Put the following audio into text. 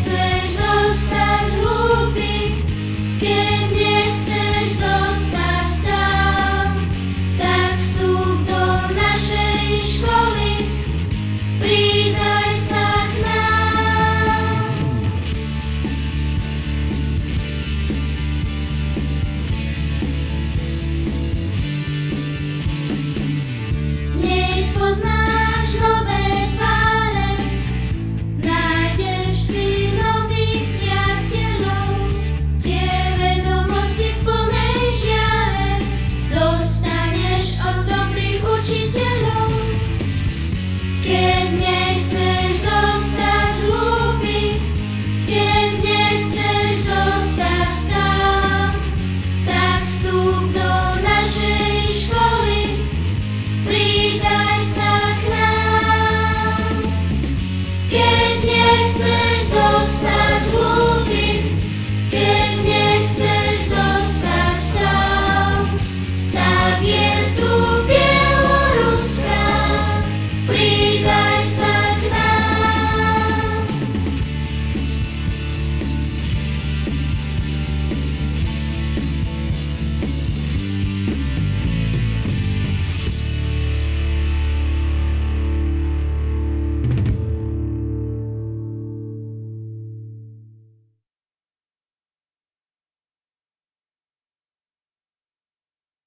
to chcesz zostać.